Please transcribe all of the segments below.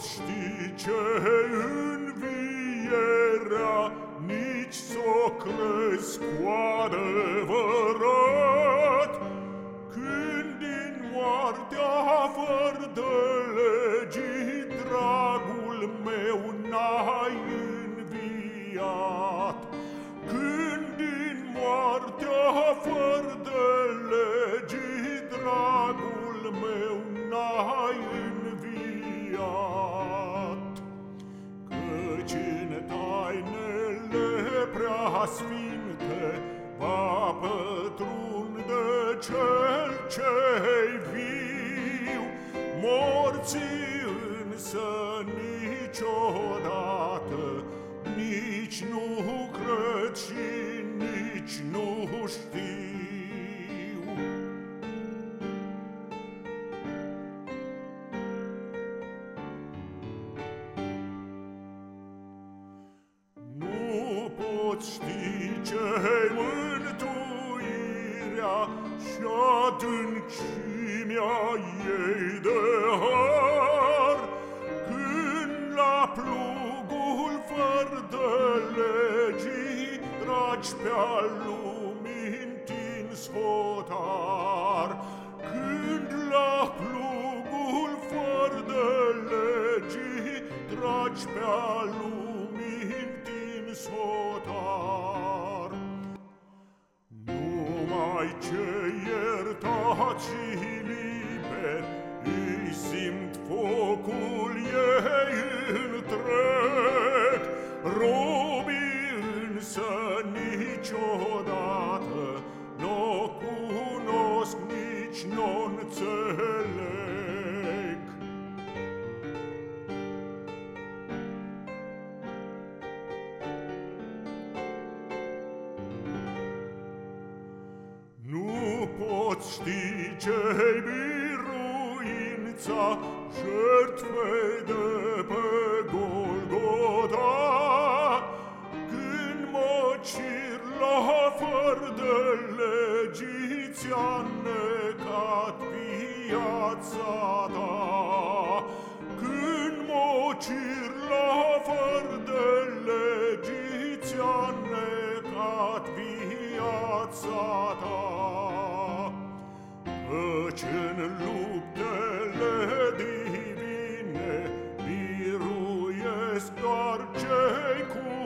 poți ști ce învierea, nici s-o crezi cu adevărat. Când din moartea fără de legii, dragul meu n-ai înviat. Când din moartea fără de legii, dragul meu sfinte va pătrunde cel ce-i viu. Morții însă niciodată nici nu cred și nici nu știu Nu poți ști ce-i mântuirea și adâncimea ei de har? Când la plugul fără de legii tragi pe-al lumii ajutar. Numai ce iertați liber, îi simt focul ei întreg. Robii însă niciodată n-o cunosc, nici n-o înțeleg. poți ști ce-i biruința Jertfei de pe Golgota. Când mocir la făr de legii Ți-a necat viața ta. Când mocir la făr de legii Ți-a necat viața ta căci în luptele divine biruiesc doar cei cu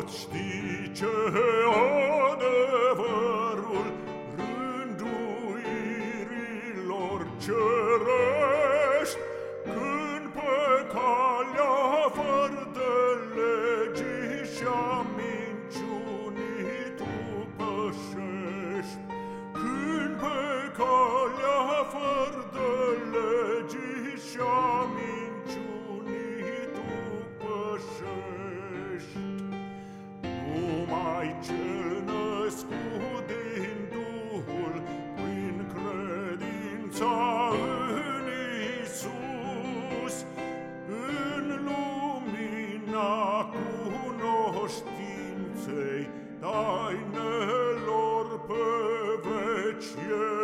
tot știi ce adevărul rânduirilor cerești. cielo